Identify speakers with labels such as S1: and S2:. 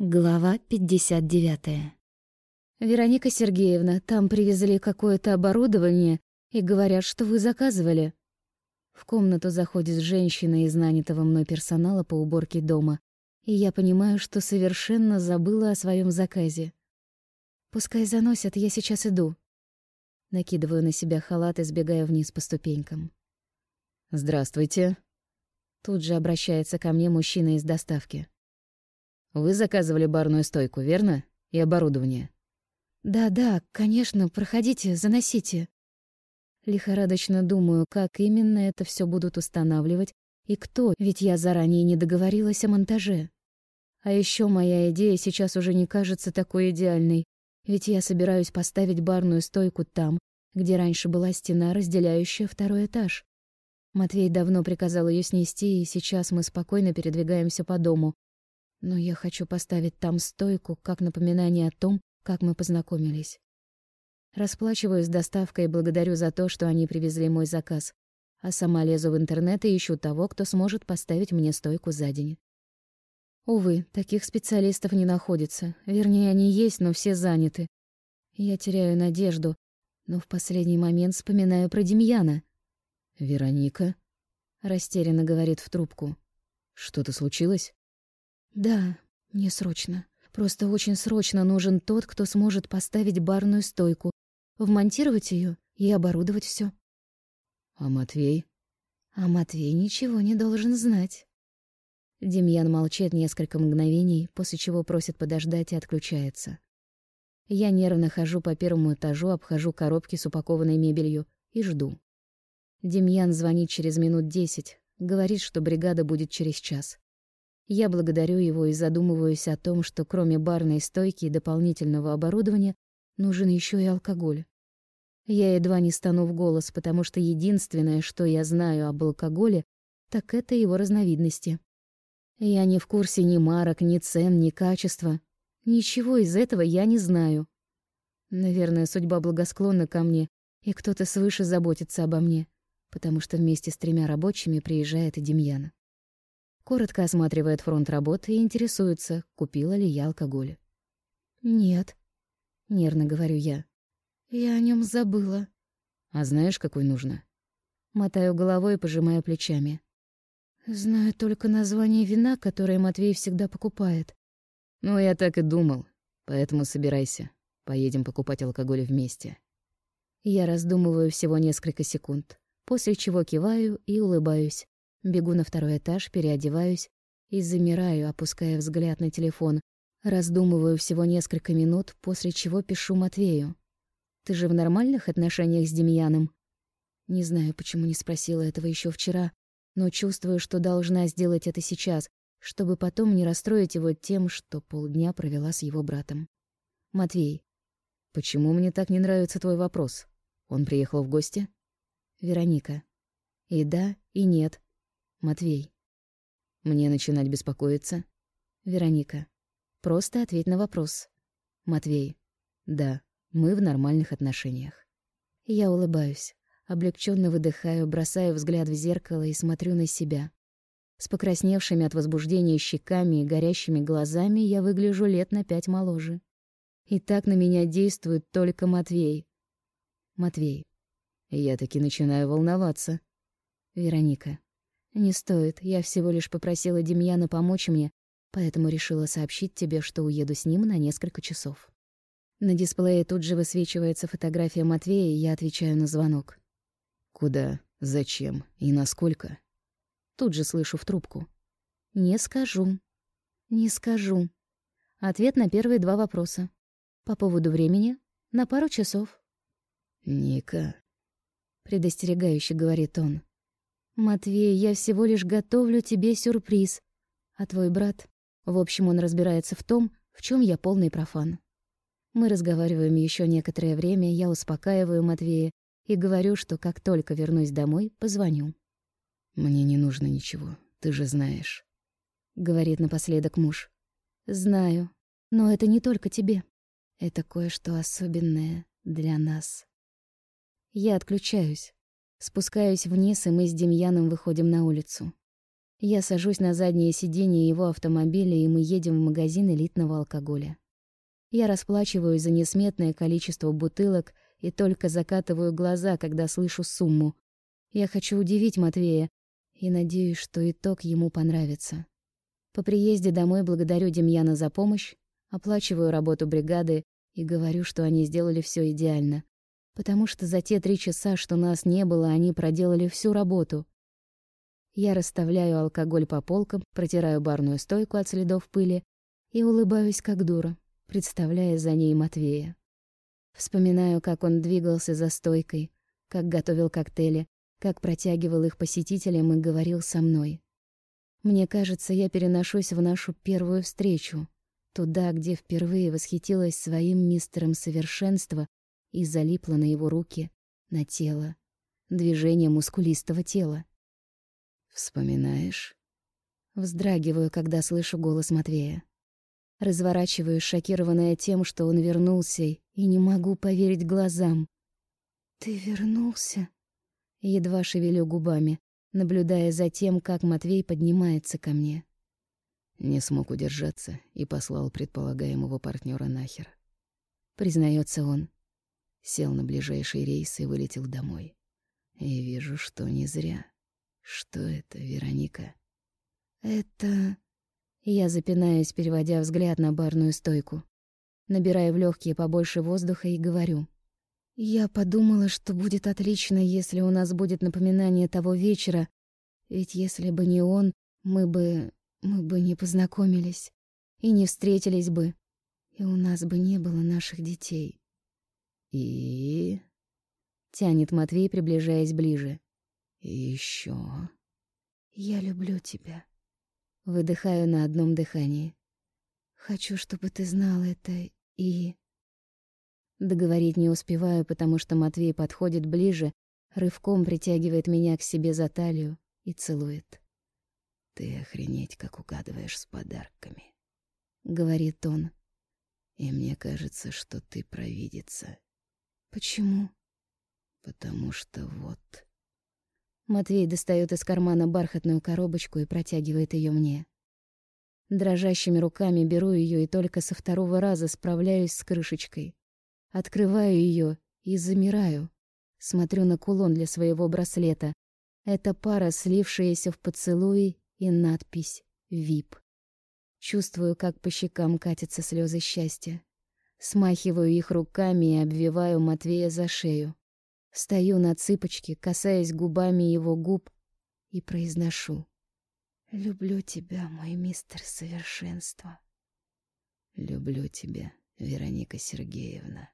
S1: Глава 59. Вероника Сергеевна, там привезли какое-то оборудование и говорят, что вы заказывали. В комнату заходит женщина из нанятого мной персонала по уборке дома, и я понимаю, что совершенно забыла о своем заказе. Пускай заносят, я сейчас иду. Накидываю на себя халат и сбегаю вниз по ступенькам.
S2: Здравствуйте. Тут же обращается ко мне мужчина из доставки. Вы заказывали барную стойку, верно? И оборудование.
S1: Да-да, конечно, проходите, заносите. Лихорадочно думаю, как именно это все будут устанавливать и кто, ведь я заранее не договорилась о монтаже. А еще моя идея сейчас уже не кажется такой идеальной, ведь я собираюсь поставить барную стойку там, где раньше была стена, разделяющая второй этаж. Матвей давно приказал ее снести, и сейчас мы спокойно передвигаемся по дому, но я хочу поставить там стойку, как напоминание о том, как мы познакомились. Расплачиваюсь доставкой и благодарю за то, что они привезли мой заказ, а сама лезу в интернет и ищу того, кто сможет поставить мне стойку за день. Увы, таких специалистов не находится. Вернее, они есть, но все заняты. Я теряю надежду, но в последний момент вспоминаю про Демьяна.
S2: «Вероника?» — растерянно говорит в трубку. «Что-то случилось?»
S1: Да, мне срочно. Просто очень срочно нужен тот, кто сможет поставить барную стойку, вмонтировать ее и оборудовать все.
S2: А Матвей?
S1: А Матвей ничего не должен знать. Демьян молчит несколько мгновений, после чего просит подождать и отключается. Я нервно хожу по первому этажу, обхожу коробки с упакованной мебелью и жду. Демьян звонит через минут десять, говорит, что бригада будет через час. Я благодарю его и задумываюсь о том, что кроме барной стойки и дополнительного оборудования нужен еще и алкоголь. Я едва не стану в голос, потому что единственное, что я знаю об алкоголе, так это его разновидности. Я не в курсе ни марок, ни цен, ни качества. Ничего из этого я не знаю. Наверное, судьба благосклонна ко мне, и кто-то свыше заботится обо мне, потому что вместе с тремя рабочими приезжает и Демьяна. Коротко осматривает фронт работы и интересуется, купила ли я алкоголь. «Нет», — нервно говорю я. «Я о нем забыла».
S2: «А знаешь, какой нужно?»
S1: Мотаю головой и пожимаю плечами. «Знаю только название вина, которое Матвей всегда покупает».
S2: «Ну, я так и думал. Поэтому собирайся. Поедем покупать алкоголь вместе».
S1: Я раздумываю всего несколько секунд, после чего киваю и улыбаюсь. Бегу на второй этаж, переодеваюсь и замираю, опуская взгляд на телефон. Раздумываю всего несколько минут, после чего пишу Матвею. «Ты же в нормальных отношениях с Демьяном?» Не знаю, почему не спросила этого еще вчера, но чувствую, что должна сделать это сейчас, чтобы потом не расстроить его тем, что полдня провела с его братом. «Матвей».
S2: «Почему мне так не нравится твой вопрос? Он приехал в гости?»
S1: «Вероника». «И да, и нет. Матвей.
S2: Мне начинать беспокоиться?
S1: Вероника. Просто ответь на вопрос.
S2: Матвей. Да, мы в нормальных отношениях.
S1: Я улыбаюсь, облегченно выдыхаю, бросаю взгляд в зеркало и смотрю на себя. С покрасневшими от возбуждения щеками и горящими глазами я выгляжу лет на пять моложе. И так на меня действует только Матвей. Матвей.
S2: Я таки начинаю волноваться.
S1: Вероника. «Не стоит, я всего лишь попросила Демьяна помочь мне, поэтому решила сообщить тебе, что уеду с ним на несколько часов». На дисплее тут же высвечивается фотография Матвея, и я отвечаю на звонок.
S2: «Куда? Зачем? И насколько?»
S1: Тут же слышу в трубку. «Не скажу. Не скажу». Ответ на первые два вопроса. По поводу времени — на пару часов.
S2: «Ника», —
S1: предостерегающе говорит он. «Матвей, я всего лишь готовлю тебе сюрприз. А твой брат...» В общем, он разбирается в том, в чем я полный профан. Мы разговариваем еще некоторое время, я успокаиваю Матвея и говорю, что как только вернусь домой, позвоню.
S2: «Мне не нужно ничего, ты же знаешь», —
S1: говорит напоследок муж. «Знаю, но это не только тебе. Это кое-что особенное для нас». Я отключаюсь. Спускаюсь вниз, и мы с Демьяном выходим на улицу. Я сажусь на заднее сиденье его автомобиля, и мы едем в магазин элитного алкоголя. Я расплачиваюсь за несметное количество бутылок и только закатываю глаза, когда слышу сумму. Я хочу удивить Матвея и надеюсь, что итог ему понравится. По приезде домой благодарю Демьяна за помощь, оплачиваю работу бригады и говорю, что они сделали все идеально, потому что за те три часа, что нас не было, они проделали всю работу. Я расставляю алкоголь по полкам, протираю барную стойку от следов пыли и улыбаюсь как дура представляя за ней Матвея. Вспоминаю, как он двигался за стойкой, как готовил коктейли, как протягивал их посетителям и говорил со мной. Мне кажется, я переношусь в нашу первую встречу, туда, где впервые восхитилась своим мистером совершенства и залипла на его руки, на тело, движение мускулистого тела.
S2: «Вспоминаешь?»
S1: Вздрагиваю, когда слышу голос Матвея. Разворачиваюсь, шокированная тем, что он вернулся, и не могу поверить глазам. «Ты вернулся?» Едва шевелю губами, наблюдая за тем, как Матвей поднимается ко мне.
S2: Не смог удержаться и послал предполагаемого партнера нахер.
S1: Признается он.
S2: Сел на ближайший рейс и вылетел домой. И вижу, что не зря. Что это, Вероника?
S1: Это... Я запинаюсь, переводя взгляд на барную стойку. Набираю в легкие побольше воздуха и говорю. «Я подумала, что будет отлично, если у нас будет напоминание того вечера, ведь если бы не он, мы бы... мы бы не познакомились и не встретились бы, и у нас бы не было наших детей».
S2: «И...»
S1: — тянет Матвей, приближаясь ближе.
S2: «И ещё...»
S1: «Я люблю тебя». Выдыхаю на одном дыхании. Хочу, чтобы ты знал это и... Договорить не успеваю, потому что Матвей подходит ближе, рывком притягивает меня к себе за талию и целует.
S2: «Ты охренеть, как угадываешь с подарками», —
S1: говорит он.
S2: «И мне кажется, что ты провидица».
S1: «Почему?»
S2: «Потому что вот...»
S1: Матвей достает из кармана бархатную коробочку и протягивает ее мне. Дрожащими руками беру ее и только со второго раза справляюсь с крышечкой. Открываю ее и замираю. Смотрю на кулон для своего браслета. Это пара, слившаяся в поцелуи, и надпись «ВИП». Чувствую, как по щекам катятся слезы счастья. Смахиваю их руками и обвиваю Матвея за шею. Стою на цыпочке, касаясь губами его губ и произношу. «Люблю тебя, мой мистер совершенства».
S2: «Люблю тебя, Вероника Сергеевна».